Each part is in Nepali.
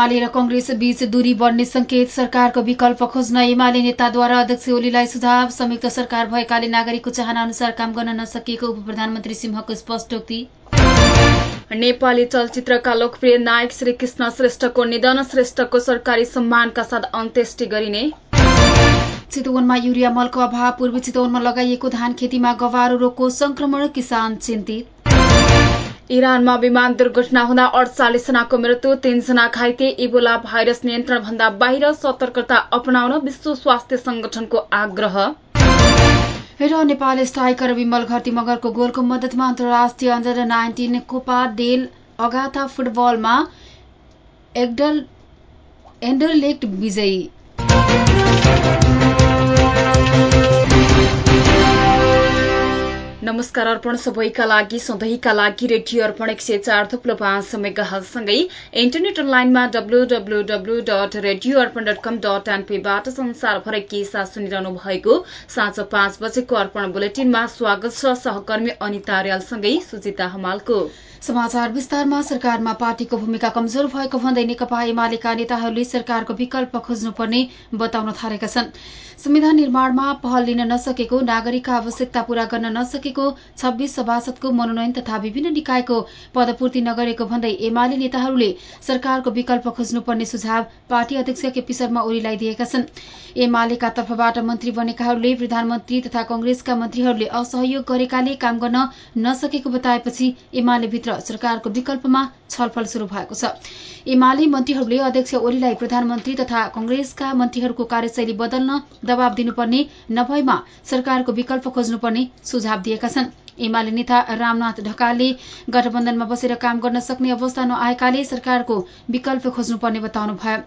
एमाले र कंग्रेस बीच दूरी बढ्ने संकेत सरकारको विकल्प खोज्न एमाले नेताद्वारा अध्यक्ष ओलीलाई सुझाव संयुक्त सरकार भएकाले नागरिकको चाहना अनुसार काम गर्न नसकिएको उप प्रधानमन्त्री सिंहको स्पष्टोक्ति नेपाली चलचित्रका लोकप्रिय नायक श्री कृष्ण श्रेष्ठको निधन श्रेष्ठको सरकारी सम्मानका साथ अन्त्येष्टि गरिने। चितवनमा युरिया मलको अभाव पूर्वी चितवनमा लगाइएको धान खेतीमा गवारो रोगको संक्रमण किसान चिन्तित। इरानमा विमान दुर्घटना हुँदा अडचालिस जनाको मृत्यु तीनजना घाइते इबोला भाइरस नियन्त्रण भन्दा बाहिर सतर्कता अपनाउन विश्व स्वास्थ्य संगठनको आग्रह। र नेपाल स्ट्राइकर विमल घरती मगरको गोलको मद्दतमा अन्तर्राष्ट्रिय under nineteen Copa del Agatha फुटबलमा एन्डरलेक्ट विजयी। नमस्कार अर्पण सबैका लागि सधैँका लागि रेडियो अर्पण एक सय चार थुप्लो पाँच मेगासँगै इन्टरनेट अनलाइनमा डब्लूडब्लूडब्लू dot radio Arpan dot com dot एनपीबाट संसारभरै के साथ सुनिरहनु भएको साँझ पाँच बजेको अर्पण बुलेटिनमा स्वागत छ सहकर्मी अनिता रेलसँगै सुजिता हमालको। समाचार विस्तारमा सरकारमा पार्टीको भूमिका कमजोर भएको भन्दै नेकपा एमालेका नेताहरूले सरकारको विकल्प खोज्नुपर्ने बताउन थालेका छन्। संविधान निर्माणमा पहल लिन नसकेको नागरिकका आवश्यकता पूरा गर्न नसकेको छब्बीस सभासदको मनोनयन तथा विभिन्न निकायको पदपूर्ति नगरेको भन्दै एमाले नेताहरूले सरकारको विकल्प खोज्नुपर्ने सुझाव पार्टी अध्यक्ष केपी शर्मा ओलीलाई दिएका छन्। एमालेका तर्फबाट मन्त्री बनेकाहरूले प्रधानमन्त्री तथा कंग्रेसका मन्त्रीहरूले असहयोग गरेकाले काम गर्न नसकेको बताएपछि एमाले भित्र सरकारको विकल्पमा छलफल शुरू भएको छ। एमाले मन्त्रीहरूले अध्यक्ष ओलीलाई प्रधानमन्त्री तथा कंग्रेसका मन्त्रीहरूको कार्यशैली बदल्न दबाव दिनुपर्ने नभएमा सरकारको विकल्प खोज्नुपर्ने सुझाव दिएका छन्। एमाले नेता रामनाथ ढकालले गठबन्धनमा बसेर काम गर्न सक्ने अवस्था नआएकाले सरकारको विकल्प खोज्नुपर्ने बताउनु भयो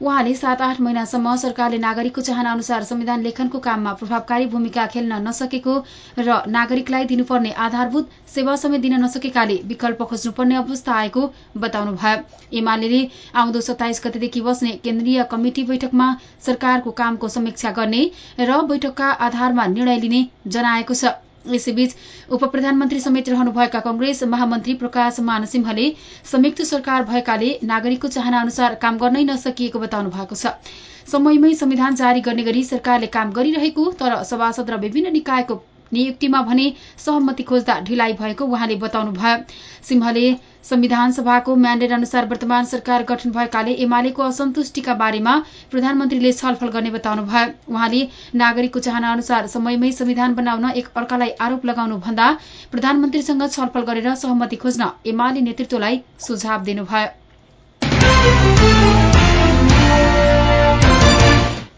उहाँले सात आठ महिनासम्म सरकारले नागरिकको चाहना अनुसार संविधान लेखनको काममा प्रभावकारी भूमिका खेल्न नसकेको र नागरिकलाई दिनुपर्ने आधारभूत सेवा समेत दिन नसकेकाले विकल्प खोज्नुपर्ने अवस्था आएको बताउनु भयो एमाले आउँदो सत्ताइस गतेदेखि बस्ने केन्द्रीय कमिटी बैठकमा सरकारको कामको समीक्षा गर्ने र बैठकका आधारमा निर्णय लिने जनाएको छ। यसैबीच उप प्रधानमन्त्री समेत रहनुभएका कंग्रेस महामन्त्री प्रकाश मानसिंहले संयुक्त सरकार भएकाले नागरिकको चाहना अनुसार काम गर्नै नसकिएको बताउनु भएको छ। समयमै संविधान जारी गर्ने गरी सरकारले काम गरिरहेको तर सभासद र विभिन्न निकायको नियुक्तिमा भने सहमति खोज्दा ढिलाइ भएको उहाँले बताउनु भयो सिंहले संविधान सभाको म्याण्डेट अनुसार वर्तमान सरकार गठन भएकाले एमालेको असन्तुष्टिका बारेमा प्रधानमन्त्रीले छलफल गर्ने बताउनु भयो उहाँले नागरिकको चाहना अनुसार समयमै संविधान बनाउन एक अर्कालाई आरोप लगाउनु भन्दा प्रधानमन्त्रीसँग छलफल गरेर सहमति खोज्न एमाले नेतृत्वलाई सुझाव दिनुभयो।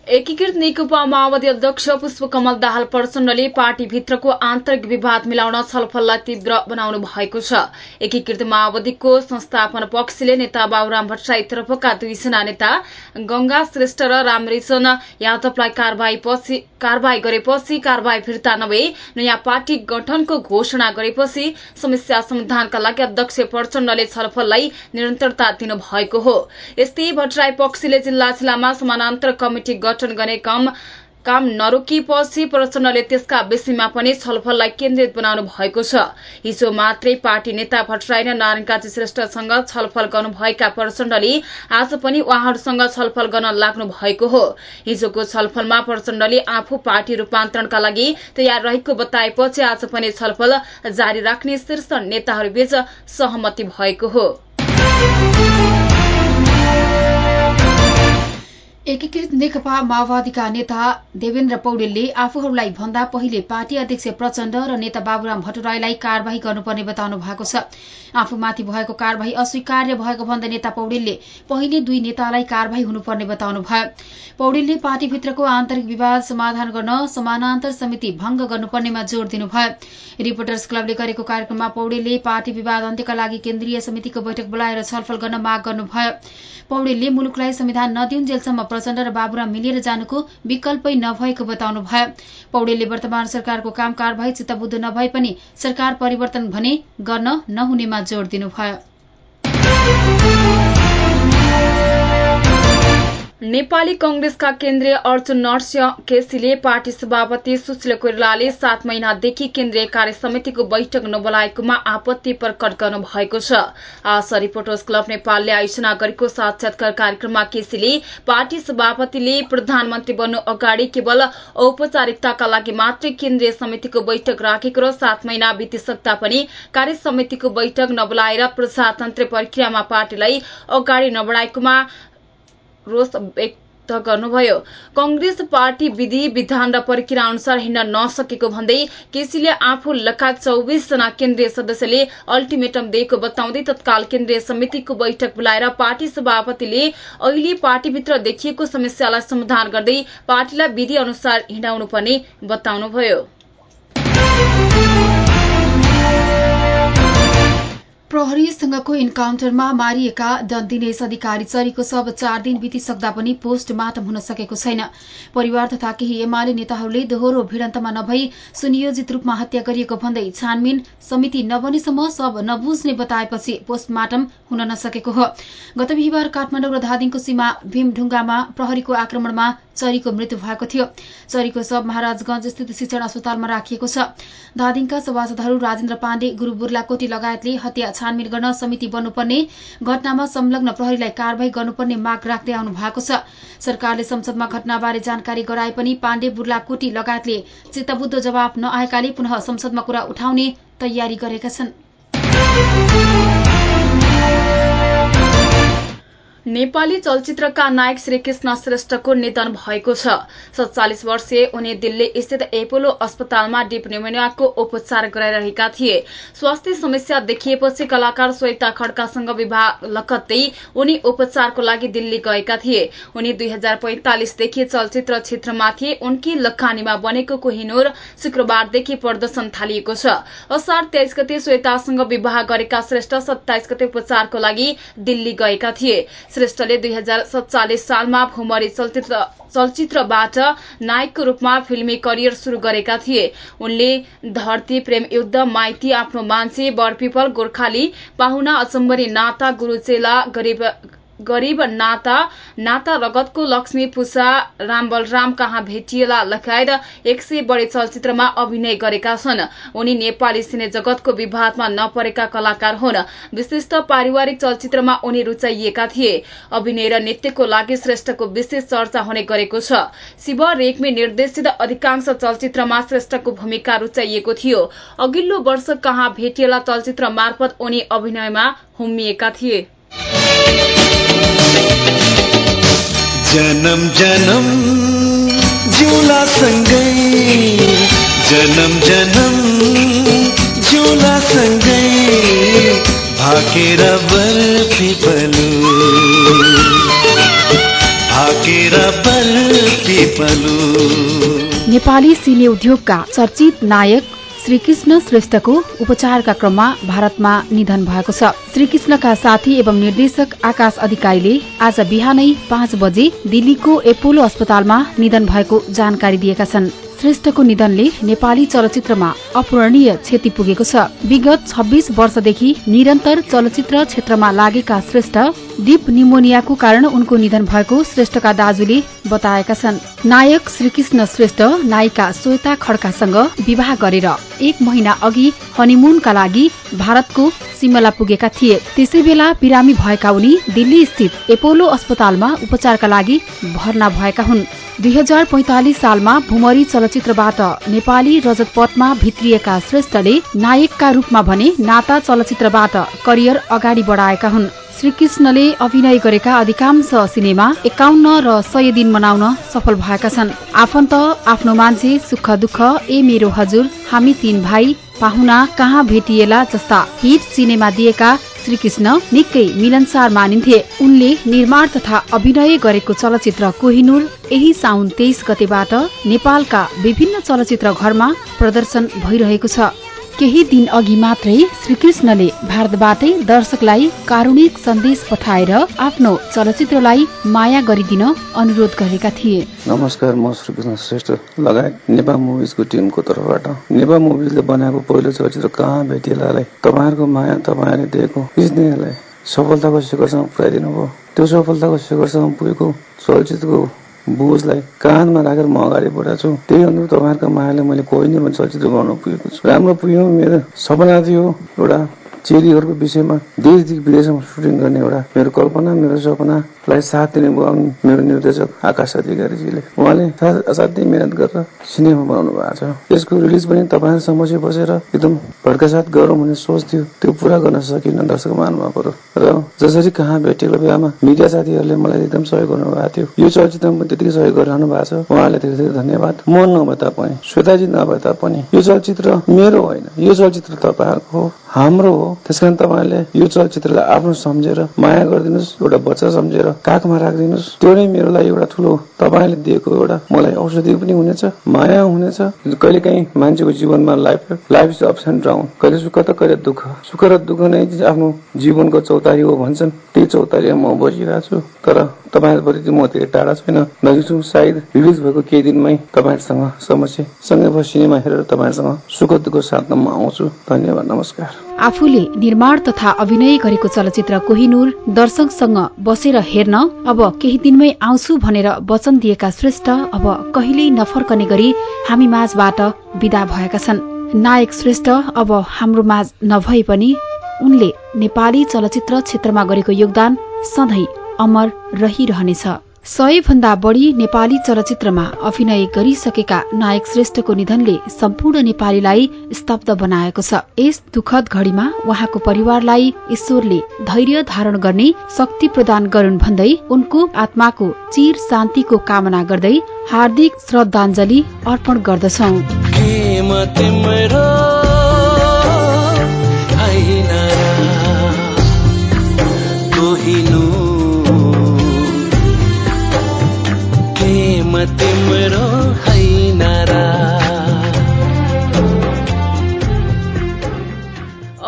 एकीकृत नेकपा माओवादी अध्यक्ष पुष्पकमल दाहाल प्रचण्डले पार्टीभित्रको आन्तरिक विवाद मिलाउन छलफललाई तीव्र बनाउनु भएको छ। एकीकृत माओवादीको संस्थापन पक्षले नेता बाबुराम भट्टराई तर्फका दुईजना नेता गंगा श्रेष्ठ र रामरिसन यादवलाई कारवाही गरेपछि कारवाही फिर्ता नभए नयाँ पार्टी गठनको घोषणा गरेपछि समस्या समाधानका लागि अध्यक्ष प्रचण्डले छलफललाई निरन्तरता दिनुभएको हो। यस्तै भट्टराई पक्षले जिल्ला जिल्लामा समानान्तर कमिटी गठन गर्ने काम काम नरोकिएपछि प्रचण्डले त्यसका विषयमा पनि छलफललाई केन्द्रित बनाउनु भएको छ। हिजो मात्रै पार्टी नेता भट्टराई र नारायण काजी श्रेष्ठसँग छलफल गर्नुभएका प्रचण्डले आज पनि उहाँहरूसँग छलफल गर्न लाग्नु भएको हो। हिजोको छलफलमा प्रचण्डले आफू पार्टी रूपान्तरणका लागि तयार रहेको बताएपछि आज पनि छलफल जारी राख्ने शीर्ष नेताहरूबीच सहमति भएको हो। एकीकृत नेकपा माओवादीका नेता देवेन्द्र पौडेलले आफूहरूलाई भन्दा पहिले पार्टी अध्यक्ष प्रचण्ड र नेता बाबुराम भट्टराईलाई कार्यवाही गर्नुपर्ने बताउनु भएको छ। आफूमाथि भएको कार्यवाही अस्वीकार्य भएको भन्दै नेता पौडेलले पहिले दुई नेतालाई कार्यवाही हुनुपर्ने बताउनु भयो। पौडेलले पार्टीभित्रको आन्तरिक विवाद समाधान गर्न समानान्तर समिति भंग गर्नुपर्नेमा जोड़ दिनुभयो। रिपोर्टर्स क्लबले गरेको कार्यक्रममा पौडेलले पार्टी विवाद अन्त्यका लागि केन्द्रीय समितिको बैठक बोलाएर छलफल गर्न माग गर्नुभयो। पौडेलले मुलुकलाई संविधान नदिउन्जेलसम्म प्रचण्ड र बाबुराम मिलेर जानुको विकल्पै नभएको बताउनु भयो पौडेलले वर्तमान सरकारको काम कारवाही चित्तबुद्ध नभए पनि सरकार परिवर्तन भने गर्न नहुनेमा जोड़ दिनुभयो। नेपाली कंग्रेसका केन्द्रीय अर्जुन नरसिंह केसीले पार्टी सभापति सुशील कोइरालाले सात महिनादेखि केन्द्रीय कार्य समितिको बैठक नबोलाएकोमा आपत्ति प्रकट गर्नु भएको छ। आज रिपोर्टर्स क्लब नेपालले आयोजना गरेको साक्षात्कार कार्यक्रममा केसीले पार्टी सभापतिले प्रधानमन्त्री बन्नु अगाडि केवल औपचारिकताका लागि मात्रै केन्द्रीय समितिको बैठक राखेको र सात महिना बितिसक्दा पनि कार्य समितिको बैठक नबोलाएर प्रजातन्त्र प्रक्रियामा पार्टीलाई अगाडि नबढ़ाएकोमा रोष व्यक्त गर्नुभयो। कंग्रेस पार्टी विधि विधान र प्रक्रिया अनुसार हिँड्न नसकेको भन्दै केसीले आफू लगायत चौविसजना केन्द्रीय सदस्यले अल्टिमेटम दिएको बताउँदै तत्काल केन्द्रीय समितिको बैठक बोलाएर पार्टी सभापतिले अहिले पार्टीभित्र देखिएको समस्यालाई समाधान गर्दै पार्टीलाई विधि अनुसार हिँडाउनु पर्ने बताउनुभयो। प्रहरीसँगको इन्काउन्टरमा मारिएका दिनेश अधिकारी चरीको सब चार दिन बितिसक्दा पनि पोस्टमार्टम हुन सकेको छैन। परिवार तथा केही एमाले नेताहरूले दोहोरो भिडन्तमा नभई सुनियोजित रूपमा हत्या गरिएको भन्दै छानबिन समिति नबनेसम्म सब नबुझ्ने बताएपछि पोस्टमार्टम हुन नसकेको हो। गत बिहिबार काठमाडौँ र धादिङको सीमा भीमढुङ्गामा प्रहरीको आक्रमणमा चरीको मृत्यु भएको थियो। चरीको सब महाराजगंज स्थित शिक्षण अस्पतालमा राखिएको छ। धादिङका सभासदहरू राजेन्द्र पाण्डे गुरू बुर्लाकोटी लगायतले हत्या छानबिन गर्न समिति बन्नुपर्ने घटनामा संलग्न प्रहरीलाई कारवाही गर्नुपर्ने माग राख्दै आउनु भएको छ। सरकारले संसदमा घटनाबारे जानकारी गराए पनि पाण्डे बुर्लाकोटी लगायतले चित्तबुद्ध जवाब नआएकाले पुनः संसदमा कुरा उठाउने तयारी गरेका छन्। नेपाली चलचित्रका नायक श्रीकृष्ण श्रेष्ठको निधन भएको छ। सत्तालिस वर्षीय उनी दिल्ली स्थित एपोलो अस्पतालमा डिप न्युमोनियाको उपचार गराइरहेका थिए। स्वास्थ्य समस्या देखिएपछि कलाकार श्वेता खड्कासँग विवाह लगत्तै उनी उपचारको लागि दिल्ली गएका थिए। उनी दुई हजार पैंतालिसदेखि चलचित्र क्षेत्रमा थिए उनकी लखानीमा बनेको कोहिनूर शुक्रबारदेखि प्रदर्शन थालिएको छ। असार तेइस गते श्वेतासँग विवाह गरेका श्रेष्ठ सत्ताइस गते उपचारको लागि दिल्ली गएका थिए। श्रेष्ठले दुई हजार सत्तालिस सालमा भूमरी चलचित्रबाट नायकको रूपमा फिल्मी करियर शुरू गरेका थिए। उनले धरती प्रेम युद्ध माइती आफ्नो मान्छे बरपिपल गोर्खाली पाहुना अचम्बरी नाता गुरूचेला गरीब नाता नाता रगतको लक्ष्मी पुषा राम बलराम कहाँ भेटिएला लगायत एक सय बढ़ी चलचित्रमा अभिनय गरेका छन्। उनी नेपाली सिने जगतको विवादमा नपरेका कलाकार हुन्। विशिष्ट पारिवारिक चलचित्रमा उनी रूचाइएका थिए। अभिनय र नृत्यको लागि श्रेष्ठको विशेष चर्चा हुने गरेको छ। शिव रेग्मी निर्देशित अधिकांश चलचित्रमा श्रेष्ठको भूमिका रूचाइएको थियो। अघिल्लो वर्ष कहाँ भेटिएला चलचित्र मार्फत उनी अभिनयमा हुम्मिएका थिए। जन्म जन्म झुला सँगै जन्म जन्म झुला सँगै भाकेर बर्फी पलु भाकेर बर्फी पलु नेपाली सिने उद्योगका चर्चित नायक श्रीकृष्ण श्रेष्ठको उपचारका क्रममा भारतमा निधन भएको छ। श्रीकृष्णका साथी एवं निर्देशक आकाश अधिकारीले आज बिहानै पाँच बजे दिल्लीको एपोलो अस्पतालमा निधन भएको जानकारी दिएका छन्। श्रेष्ठको निधनले नेपाली चलचित्रमा अपूरणीय क्षति पुगेको छ। विगत छब्बीस वर्षदेखि निरन्तर चलचित्र क्षेत्रमा लागेका श्रेष्ठ डिप निमोनियाको कारण उनको निधन भएको श्रेष्ठका दाजुले बताएका छन्। नायक श्रीकृष्ण श्रेष्ठ नायिका श्वेता खड्कासँग विवाह गरेर एक महिना अघि हनिमुनका लागि भारतको सिमला पुगेका थिए। त्यसै बेला बिरामी भएका उनी दिल्ली स्थित एपोलो अस्पतालमा उपचारका लागि भर्ना भएका हुन्। दुई हजार पैंतालिस सालमा भुमरी चलचित्रबाट नेपाली रजतपथमा भित्रिएका श्रेष्ठले नायकका रूपमा भने नाता चलचित्रबाट करियर अगाडि बढाएका हुन्। श्रीकृष्णले अभिनय गरेका अधिकांश सिनेमा एकाउन्न र सय दिन मनाउन सफल भएका छन्। आफन्त आफ्नो मान्छे सुख दुःख ए मेरो हजुर हामी तीन भाइ पाहुना कहाँ भेटिएला जस्ता हिट सिनेमा दिएका श्रीकृष्ण निकै मिलनसार मानिन्थे। उनले निर्माण तथा अभिनय गरेको चलचित्र कोहिनूर यही साउन तेइस गतेबाट नेपालका विभिन्न चलचित्र घरमा प्रदर्शन भइरहेको छ। केही दिन अघि मात्रै श्रीकृष्णले भारतबाटै दर्शकलाई कारुणिक सन्देश पठाएर आफ्नो चलचित्रलाई माया गरिदिन अनुरोध गरेका थिए। नमस्कार म श्रीकृष्ण श्रेष्ठ लगायत नेपाल मुभिजको टिमको तर्फबाट। नेपाल मुभिजले बनाएको पहिलो चलचित्र कहाँ भेटिएलालाई तपाईँहरूको माया तपाईँहरूले दिएको सफलताको शिखरसम्म पुऱ्याइदिनु भयो। त्यो सफलताको शिखरसम्म पुगेको चलचित्रको बोझलाई काँधमा राखेर म अगाडि बढाएको छु। त्यही अनुरूप तपाईँहरूको मायाले मैले कोही नै चलचित्र बनाउन पुगेको छु। राम्रो पुग्यो मेरो सपना थियो एउटा चेलीहरूको विषयमा देशदेखि विदेशमा सुटिङ गर्ने एउटा मेरो कल्पना मेरो सपनालाई साथ दिने भयो मेरो निर्देशक आकाश अधिकारीजीले उहाँले असाध्यै मिहिनेत गरेर सिनेमा बनाउनु भएको छ। यसको रिलिज पनि तपाईँहरू समक्ष बसेर एकदम भड्कासाथ गरौँ भन्ने सोच थियो। त्यो पुरा गर्न सकिन दर्शक महानुभावहरू। र जसरी कहाँ भेटेको बेलामा मिडिया साथीहरूले मलाई एकदम सहयोग गर्नुभएको थियो। यो चलचित्रमा त्यतिकै सहयोग गरिरहनु भएको छ। उहाँलाई धेरै धेरै धन्यवाद। म नभए तापनि श्वेताजी नभए तापनि यो चलचित्र मेरो होइन। यो चलचित्र तपाईँहरूको हाम्रो हो। त्यस कारण तपाईँहरूले यो चलचित्रलाई आफ्नो सम्झेर माया गरिदिनुहोस् एउटा बच्चा सम्झेर काखमा राखिदिनुहोस्। त्यो नै मेरो लागि एउटा ठुलो तपाईँले दिएको एउटा मलाई औषधि पनि हुनेछ माया हुनेछ। कहिले काहीँ मान्छेको जीवनमा life life is ups and down कहिले सुख त कहिले दुःख। सुख र दुःख नै आफ्नो जीवनको चौतारी हो भन्छन्। त्यही चौतारीमा म बसिरहेको छु। तर तपाईँहरूप्रति म धेरै टाढा छैन। नजिक सायद रिलिज भएको केही दिनमै तपाईँहरूसँग समस्या सँगै सिनेमा हेरेर तपाईँहरूसँग सुख दुःख साथमा आउँछु। धन्यवाद नमस्कार। आफूले निर्माण तथा अभिनय गरेको चलचित्र कोहिनूर दर्शकसँग बसेर हेर्न अब केही दिनमै आउँछु भनेर वचन दिएका श्रेष्ठ अब कहिल्यै नफर्कने गरी हामी माझबाट विदा भएका छन्। नायक श्रेष्ठ अब हाम्रो माझ नभए पनि उनले नेपाली चलचित्र क्षेत्रमा गरेको योगदान सधैँ अमर रहिरहनेछ। सय भन्दा बढ़ी नेपाली चलचित्रमा अभिनय गरिसकेका नायक श्रेष्ठको निधनले सम्पूर्ण नेपालीलाई स्तब्ध बनाएको छ। यस दुखद घड़ीमा उहाँको परिवारलाई ईश्वरले धैर्य धारण गर्ने शक्ति प्रदान गरून् भन्दै उनको आत्माको चिर शान्तिको कामना गर्दै हार्दिक श्रद्धाञ्जली अर्पण गर्दछौ। Fatima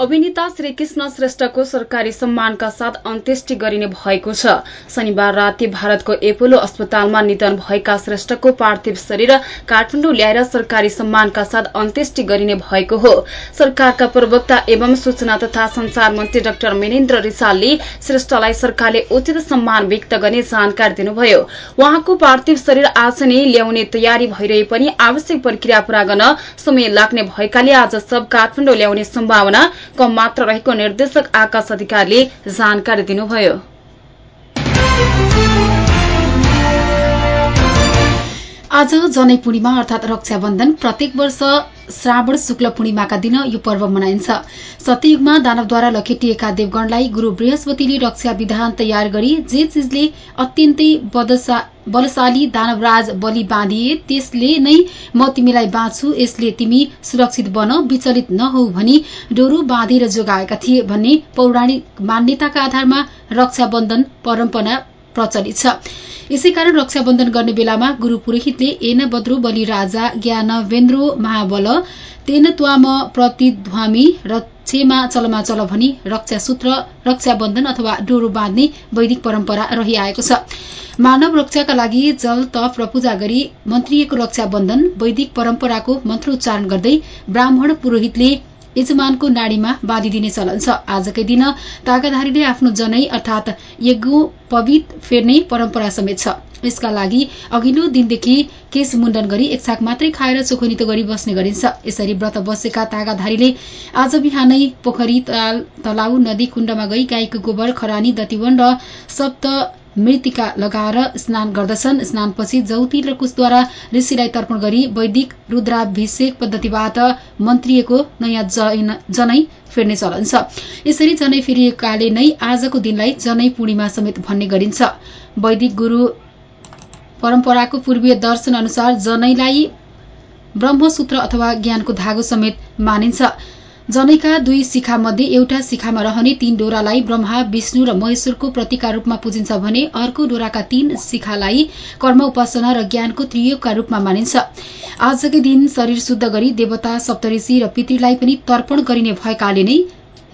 अभिनेता श्रीकृष्ण श्रेष्ठको सरकारी सम्मानका साथ अन्त्येष्टि गरिने भएको छ। शनिबार राति भारतको एपोलो अस्पतालमा निधन भएका श्रेष्ठको पार्थिव शरीर काठमाडौँ ल्याएर सरकारी सम्मानका साथ अन्त्येष्टि गरिने भएको हो। सरकारका प्रवक्ता एवं सूचना तथा संचार मन्त्री डाक्टर मेनेन्द्र रिसालले श्रेष्ठलाई सरकारले उचित सम्मान व्यक्त गर्ने जानकारी दिनुभयो। उहाँको पार्थिव शरीर आज नै ल्याउने तयारी भइरहे पनि आवश्यक प्रक्रिया पूरा गर्न समय लाग्ने भएकाले आज सब काठमाडौँ ल्याउने सम्भावना कम मात्र रहेको निर्देशक आकाश अधिकारीले जानकारी दिनुभयो। आज जनै पूर्णिमा अर्थात रक्षाबन्धन प्रत्येक वर्ष श्रावण शुक्ल पूर्णिमाका दिन यो पर्व मनाइन्छ। सत्ययुगमा दानवद्वारा लखेटिएका देवगणलाई गुरू बृहस्पतिले रक्षा विधान तयार गरी जे चिजले अत्यन्तै बलशाली दानवराज बलि बाँधिए त्यसले नै म तिमीलाई बाँच्छु यसले तिमी सुरक्षित बन विचलित नहौ भनी डोरो बाँधेर जोगाएका थिए भन्ने पौराणिक मान्यताका आधारमा रक्षाबन्धन परम्परा प्रचलित छ। यसै कारण रक्षाबन्धन गर्ने बेलामा गुरू पुरोहितले एन बद्रो बलि राजा ज्ञान वेन्द्रो महाबल तेन त्वाम प्रतिध्वामी र छेमा चलमा चल भनी रक्षा सूत्र रक्षाबन्धन अथवा डोरो बाँध्ने वैदिक परम्परा रहिआएको छ। मानव रक्षाका लागि जल तप र पूजा गरी मन्त्रिएको रक्षाबन्धन वैदिक परम्पराको मन्त्रोच्चारण गर्दै ब्राह्मण पुरोहितले यजमानको नाडीमा बाँधिदिने चलन छ। आजकै दिन तागाधारीले आफ्नो जनै अर्थात यज्ञ पवित फेर्ने परम्परा समेत छ। यसका लागि अघिल्लो दिनदेखि केश मुण्डन गरी एक छाक मात्रै खाएर चोखनित गरी बस्ने गरिन्छ। यसरी व्रत बसेका तागाधारीले आज बिहानै पोखरी तलाउ नदी कुण्डमा गई गाईको गोबर खरानी दतिवन र सप्त मृतिका लगाएर स्नान गर्दछन्। स्नानपछि जौती र कुशद्वारा ऋषिलाई तर्पण गरी वैदिक रुद्राभिषेक पद्धतिबाट मन्त्रिएको नयाँ जनै फेर्ने चलन छ। यसरी जनै फेरिएकाले नै आजको दिनलाई जनै पूर्णिमा समेत भन्ने गरिन्छ। वैदिक गुरू परम्पराको पूर्वीय दर्शन अनुसार जनैलाई ब्रह्मसूत्र अथवा ज्ञानको धागो समेत मानिन्छ। जनैका दुई शिखा मध्ये एउटा शिखामा रहने तीन डोरालाई ब्रह्मा विष्णु र महेश्वरको प्रतीकका रूपमा पुजिन्छ भने अर्को डोराका तीन शिखालाई कर्म उपासना र ज्ञानको त्रियोगका रूपमा मानिन्छ। आजकै दिन शरीर शुद्ध गरी देवता सप्तऋषि र पितृलाई पनि तर्पण गरिने भएकाले नै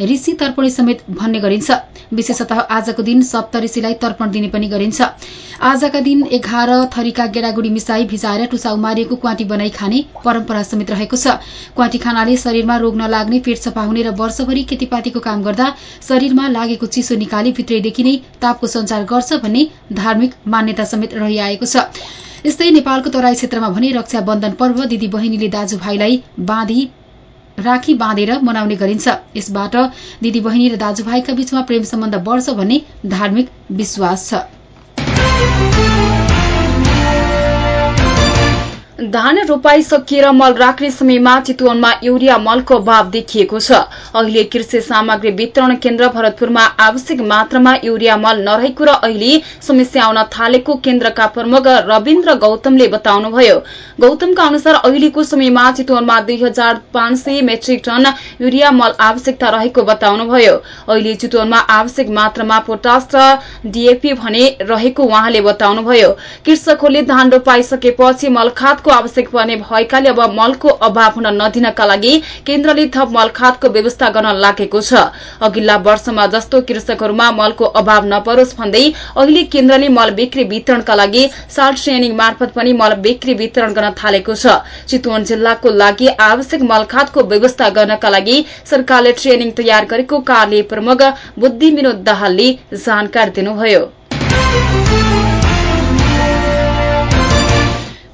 ऋषि तर्पणी समेत भन्ने गरिन्छ। विशेषतः आजको दिन सप्त ऋषिलाई तर्पण दिने पनि गरिन्छ। आजका दिन एघार थरीका गेडागुडी मिसाई भिजाएर टुसा उमारिएको क्वाटी बनाई खाने परम्परा समेत रहेको छ। क्वाटी खानाले शरीरमा रोग नलाग्ने पेट सफा हुने र वर्षभरि खेतीपातीको काम गर्दा शरीरमा लागेको चिसो निकाली भित्रैदेखि नै तापको सञ्चार गर्छ भन्ने धार्मिक मान्यता समेत रहिआएको छ। यस्तै नेपालको तराई क्षेत्रमा भने रक्षाबन्धन पर्व दिदी बहिनीले दाजुभाइलाई बाँधी राखी बाँधेर मनाउने गरिन्छ। यसबाट दिदी बहिनी र दाजुभाइका बीचमा प्रेम सम्बन्ध बढ्छ भन्ने धार्मिक विश्वास छ। धान रोपाई सकिएर मल राख्ने समयमा चितवनमा युरिया मलको अभाव देखिएको छ। अहिले कृषि सामग्री वितरण केन्द्र भरतपुरमा आवश्यक मात्रामा युरिया मल नरहेको र अहिले समस्या आउन थालेको केन्द्रका प्रमुख रविन्द्र गौतमले बताउनुभयो। गौतमका अनुसार अहिलेको समयमा चितवनमा दुई हजार पाँच सय मेट्रिक टन युरिया मल आवश्यकता रहेको बताउनुभयो। अहिले चितवनमा आवश्यक मात्रामा पोटास र डीएपी भने रहेको उहाँले बताउनुभयो। कृषकहरूले धान रोपाइसकेपछि मलखातको आवश्यक पर्ने भएकाले अब मलको अभाव हुन नदिनका लागि केन्द्रले थप मलखातको व्यवस्था गर्न लागेको छ। अघिल्ला वर्षमा जस्तो कृषकहरूमा मलको अभाव नपरोस् भन्दै अहिले केन्द्रले मल बिक्री वितरणका लागि साल ट्रेनिङ मार्फत पनि मल बिक्री वितरण गर्न थालेको छ। चितवन जिल्लाको लागि आवश्यक मलखातको व्यवस्था गर्नका लागि सरकारले ट्रेनिङ तयार गरेको कार्य प्रमुख बुद्धि विनोद दाहालले जानकारी दिनुभयो।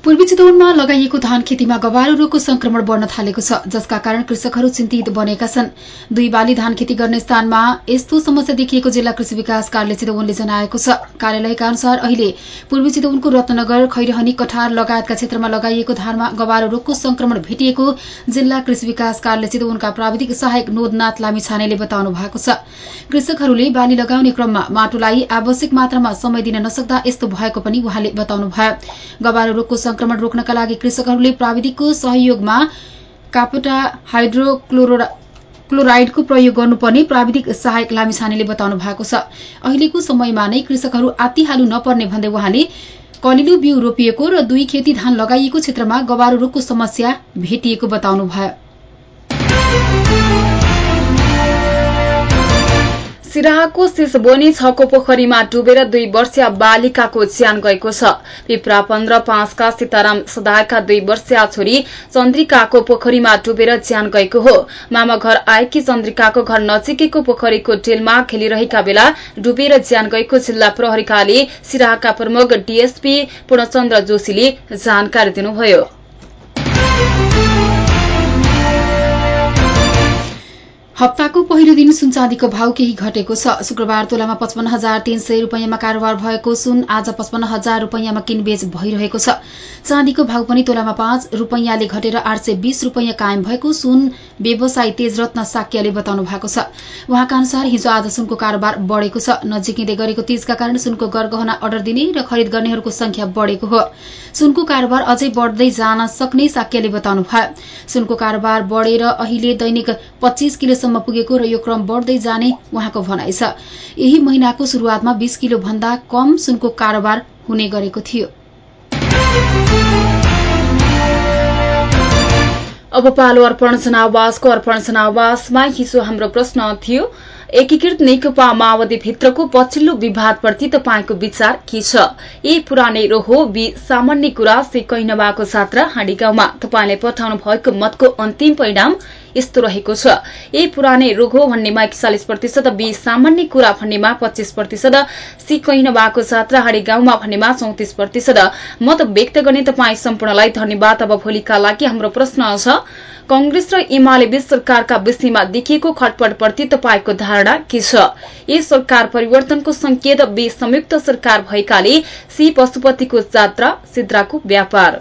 पूर्वी चितवनमा लगाइएको धान खेतीमा गवारो रोगको संक्रमण बढ्न थालेको छ जसका कारण कृषकहरू चिन्तित बनेका छन्। दुई बाली धान खेती गर्ने स्थानमा यस्तो समस्या देखिएको जिल्ला कृषि विकास कार्यालय चितवनले जनाएको छ। कार्यालयका अनुसार अहिले पूर्वी चितवनको रत्नगर खैरहनी कठार लगायतका क्षेत्रमा लगाइएको धानमा गवारो रोगको संक्रमण भेटिएको जिल्ला कृषि विकास कार्यालय चितवनका प्राविधिक सहायक नोदनाथ लामी छानेले बताउनु भएको छ। कृषकहरूले बाली लगाउने क्रममा माटोलाई आवश्यक मात्रामा समय दिन नसक्दा यस्तो भएको पनि उहाँले बताउनुभयो। गवारो रोगको संक्रमण रोक्नका लागि कृषकहरूले प्राविधिकको सहयोगमा कापोटा हाइड्रोक्लोरो क्लोराइडको प्रयोग गर्नुपर्ने प्राविधिक सहायक लामिछानेले बताउनु भएको छ। अहिलेको समयमा नै कृषकहरू आत्तिहालु नपर्ने भन्दै उहाँले कलिलो बिउ रोपिएको र दुई खेती धान लगाइएको क्षेत्रमा गवारो रोगको समस्या भेटिएको बताउनुभयो। सिराहाको सिसबोनी छको पोखरीमा डुबेर दुई वर्षीय बालिकाको ज्यान गएको छ। पिप्रा पन्ध्र पाँचका सीताराम सदायका दुई वर्षीय छोरी चन्द्रिकाको पोखरीमा डुबेर ज्यान गएको हो। मामा घर आएकी चन्द्रिकाको घर नजिकैको पोखरीको डेलमा खेलिरहेका बेला डुबेर ज्यान गएको जिल्ला प्रहरीकाले सिराहाका प्रमुख डीएसपी पूर्णचन्द्र जोशीले जानकारी दिनुभयो। हप्ताको पहिलो दिन सुन चाँदीको भाव केही घटेको छ। शुक्रबार तोलामा पचपन्न हजार तीन सय रूपियाँमा कारोबार भएको सुन आज पचपन्न हजार रूपियाँमा किनबेच भइरहेको छ। चाँदीको भाव पनि तोलामा पाँच रूपियाँले घटेर आठ सय बीस रूपियाँ कायम भएको सुन व्यवसायी तेजरत्न साक्यले बताउनु भएको छ। उहाँका अनुसार हिजो आज सुनको कारोबार बढ़ेको छ। नजिकिँदै गरेको तीजका कारण सुनको गरगहना अर्डर दिने र खरिद गर्नेहरूको संख्या बढ़ेको हो। सुनको कारोबार अझै बढ़दै जान सक्ने साक्यले बताउनु सुनको कारोबार बढ़ेर अहिले दैनिक पच्चीस किलो सम्म पुगेको र यो क्रम बढ्दै जाने उहाँको भनाइ छ। यही महिनाको शुरूआतमा बीस किलो भन्दा कम सुनको कारोबार हुने गरेको थियो। अब पालो अर्पण जनावासको अर्पण जनावासमा हिजो हाम्रो प्रश्न थियो एकीकृत नेकपा माओवादी भित्रको पछिल्लो विवादप्रति तपाईँको विचार के छ? ए पुरानै रोहो बी सामान्य कुरा से कैनवाको छात्र हाँडी गाउँमा तपाईँले पठाउनु भएको मतको अन्तिम परिणाम यस्तो रहेको छ। ए पुरानै रोग हो भन्नेमा एकचालिस प्रतिशत बी सामान्य कुरा भन्नेमा पच्चीस प्रतिशत सी कैनवाको छात्र हाडी गाउँमा भन्नेमा चौतिस प्रतिशत। मत व्यक्त गर्ने तपाईँ सम्पूर्णलाई धन्यवाद। अब भोलिका लागि हाम्रो प्रश्न छ कंग्रेस र एमाले बीच सरकारका विषयमा देखिएको खटपटप्रति तपाईँको धारणा के छ? ए सरकार परिवर्तनको संकेत बी संयुक्त सरकार भएकाले सी पशुपतिको जात्रा सिद्राको व्यापार।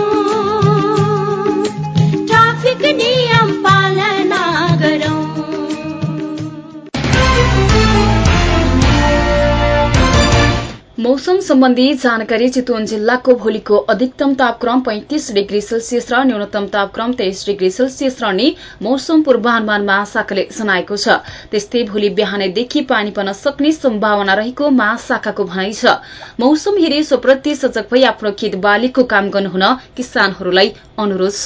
मौसम सम्बन्धी जानकारी चितवन जिल्लाको भोलिको अधिकतम तापक्रम पैंतिस डिग्री सेल्सियस र न्यूनतम तापक्रम तेइस डिग्री सेल्सियस रहने मौसम पूर्वानुमान महाशाखाले जनाएको छ। त्यस्तै भोलि बिहानैदेखि पानी पर्न सक्ने सम्भावना रहेको महाशाखाको भनाइ छ। मौसम हेरी सोप्रति सजग भई आफ्नो खेत बालीको काम गर्नुहुन किसानहरूलाई अनुरोध छ।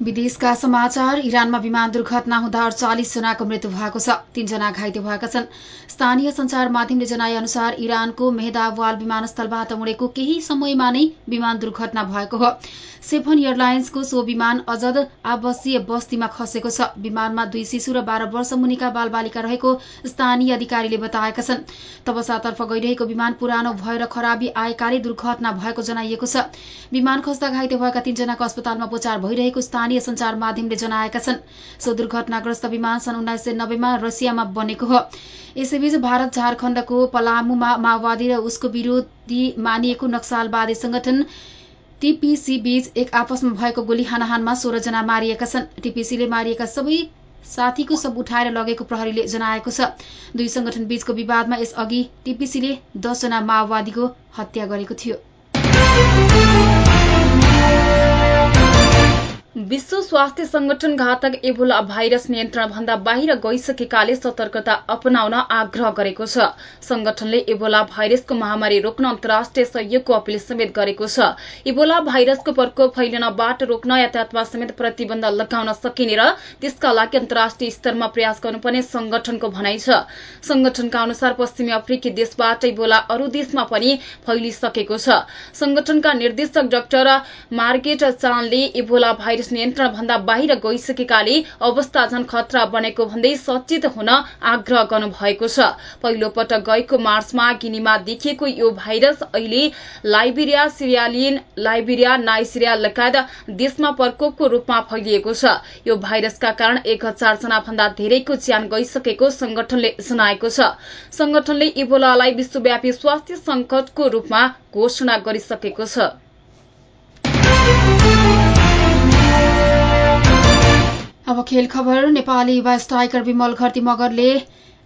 विदेशका समाचार इरानमा विमान दुर्घटना हुँदा अडचालिस जनाको मृत्यु भएको छ। तीनजना घाइते भएका छन्। स्थानीय संचार माध्यमले जनाए अनुसार इरानको मेहदावाल विमानस्थलबाट उडेको केही समयमा नै विमान दुर्घटना भएको हो। सेफन एयरलाइन्सको सो विमान अजद आवासीय बस्तीमा खसेको छ। विमानमा दुई शिशु र बाह्र वर्ष मुनिका बालबालिका रहेको स्थानीय अधिकारीले बताएका छन्। तबसातर्फ गइरहेको विमान पुरानो भएर खराबी आएकाले दुर्घटना भएको जनाइएको छ। विमान खस्दा घाइते भएका तीनजनाको अस्पतालमा उपचार भइरहेको स्थानीय संचार माध्यमले जनाएका छन्। सो दुर्घटनाग्रस्त विमान सन् उन्नाइस सय नब्बेमा रसियामा बनेको हो। यसैबीच भारत झारखण्डको पलामुमा माओवादी र उसको विरोधी मानिएको नक्सलवादी संगठन टीपीसी बीच एक आपसमा भएको गोली हानाहानमा सोह्र जना मारिएका छन्। टीपीसीले मारिएका सबै साथीको सब उठाएर लगेको प्रहरीले जनाएको छ। दुई संगठन बीचको विवादमा यसअघि टीपीसीले दसजना माओवादीको हत्या गरेको थियो। विश्व स्वास्थ्य संगठन घातक एबोला भाइरस नियन्त्रण भन्दा बाहिर गइसकेकाले सतर्कता अपनाउन आग्रह गरेको छ। संगठनले एबोला भाइरसको महामारी रोक्न अन्तर्राष्ट्रिय सहयोगको अपील समेत गरेको छ। इबोला भाइरसको प्रकोप फैलिनबाट रोक्न यातायातमा समेत प्रतिबन्ध लगाउन सकिने र त्यसका लागि अन्तर्राष्ट्रिय स्तरमा प्रयास गर्नुपर्ने संगठनको भनाइ छ। संगठनका अनुसार पश्चिमी अफ्रिकी देशबाट इबोला अरू देशमा पनि फैलिसकेको छ। संगठनका निर्देशक डाक्टर मार्गेट चानले इबोला भाइरस नियन्त्रण भन्दा बाहिर गइसकेकाले अवस्था झन खतरा बनेको भन्दै सचेत हुन आग्रह गर्नु भएको छ। पहिलो पटक गएको मार्चमा गिनीमा देखिएको यो भाइरस अहिले लाइबेरिया सिरियालिन लाइबेरिया नाइसिरिया लगायत देशमा प्रकोपको रूपमा फैलिएको छ। यो भाइरसका कारण एक हजार जना भन्दा धेरैको ज्यान गइसकेको संगठनले जनाएको छ। संगठनले इबोलालाई विश्वव्यापी स्वास्थ्य संकटको रूपमा घोषणा गरिसकेको छ। अब खेल खबर नेपाली युवा स्ट्राइकर विमल घरती मगरले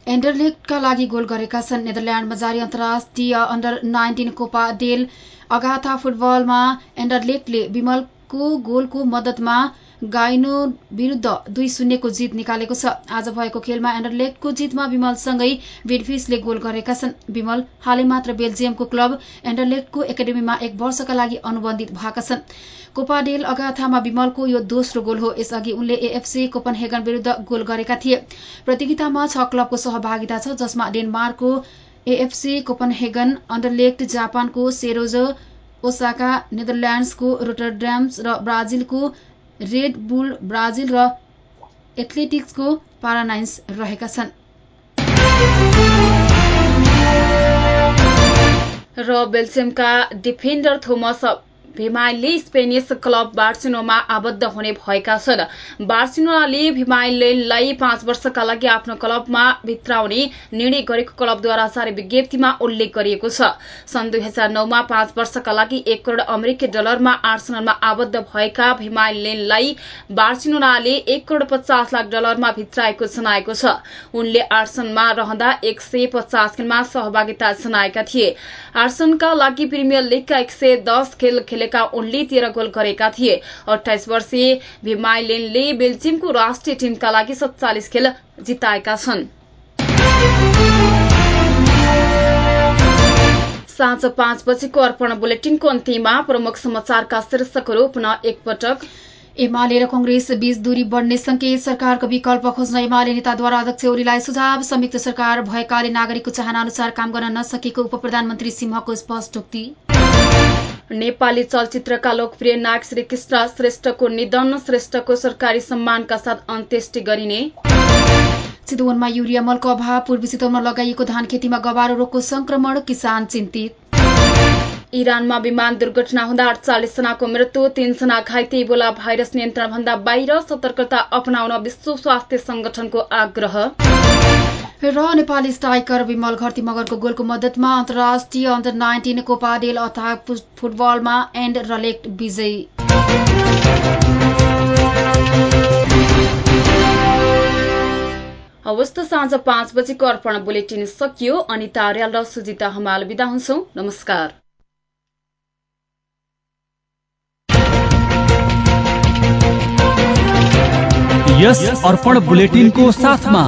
एन्डरलेक्टका लागि गोल गरेका छन्। नेदरल्याण्डमा जारी अन्तर्राष्ट्रिय under nineteen Copa del Agatha फुटबलमा एन्डरलेक्टले विमलको गोलको मदतमा गाइनो विरूद्ध दुई शून्यको जित निकालेको छ। आज भएको खेलमा एन्डरलेक्टको जितमा विमलसँगै विडफिसले गोल गरेका छन्। विमल हालै मात्र बेल्जियमको क्लब एन्डरलेक्टको एकाडेमीमा एक वर्षका लागि अनुबन्धित भएका छन्। कोपाडेल अगाथामा विमलको यो दोस्रो गोल हो। यसअघि उनले एएफसी कोपनहेगन विरूद्ध गोल गरेका थिए। प्रतियोगितामा छ क्लबको सहभागिता छ जसमा डेनमार्कको एएफसी कोपनहेगन जापानको सेरोज ओसाका नेदरल्याण्ड्सको रोटरड्याम्स र ब्राजिलको रेड बुल ब्राजिल र एथलेटिक्सको पारानाइन्स रहेका छन्। र बेल्जियमका डिफेन्डर थोमस भिमाइलले स्पेनिस क्लब बार्सिनोमा आबद्ध हुने भएका छन्। बार्सिनोनाले भिमाइललाई पाँच वर्षका लागि आफ्नो क्लबमा भित्राउने निर्णय गरेको क्लबद्वारा जारी विज्ञप्तिमा उल्लेख गरिएको छ। सन् दुई हजार नौमा पाँच वर्षका लागि एक करोड़ अमेरिकी डलरमा आर्सनलमा आबद्ध भएका भिमाइलेनलाई बार्सिनोनाले एक करोड़ पचास लाख डलरमा भित्राएको जनाएको छ। उनले आर्सनमा रहँदा एक सय पचास खेलमा सहभागिता जनाएका थिए। आर्सनका लागि प्रिमियर लीगका एक सय दस खेल खेलेका उनले तेह्र गोल गरेका थिए। अठाइस वर्षीय भिमाइलेनले बेल्जियमको राष्ट्रिय टीमका लागि सत्तालिस खेल जिताएका छन्। साँझ पाँच बजेको अर्पण बुलेटिनको अन्त्यमा प्रमुख समाचारका शीर्षकहरू पुनः एकपटक। एमाले र कंग्रेस बीच दूरी बढ्ने संकेत सरकारको विकल्प खोज्न एमाले नेताद्वारा अध्यक्ष ओलीलाई सुझाव संयुक्त सरकार भएकाले नागरिकको चाहना अनुसार काम गर्न नसकेको उप प्रधानमन्त्री सिंहको स्पष्टोक्ति। नेपाली चलचित्रका लोकप्रिय नायक श्री कृष्ण श्रेष्ठको निधन श्रेष्ठको सरकारी सम्मानका साथ अन्त्येष्टि गरिने। चितवनमा युरिया मलको अभाव पूर्वी चितवनमा लगाइएको धान खेतीमा गबारो रोगको संक्रमण किसान चिन्तित। इरानमा विमान दुर्घटना हुँदा अडचालिस जनाको मृत्यु तीनजना घाइते इबोला भाइरस नियन्त्रण भन्दा बाहिर सतर्कता अपनाउन विश्व स्वास्थ्य संगठनको आग्रह। र नेपाली स्ट्राइकर विमल घरती मगरको गोलको मद्दतमा अन्तर्राष्ट्रिय अन्डर नाइन्टिन कोपा डेल अथवा फुटबलमा एन्ड रलेक्ट विजयी। हवस् त साँझ पाँच बजेको अर्पण बुलेटिन सकियो। अनिता आर्याल र सुजिता हमाल विदा हुन्छौ। नमस्कार। यस अर्पण बुलेटिनको साथमा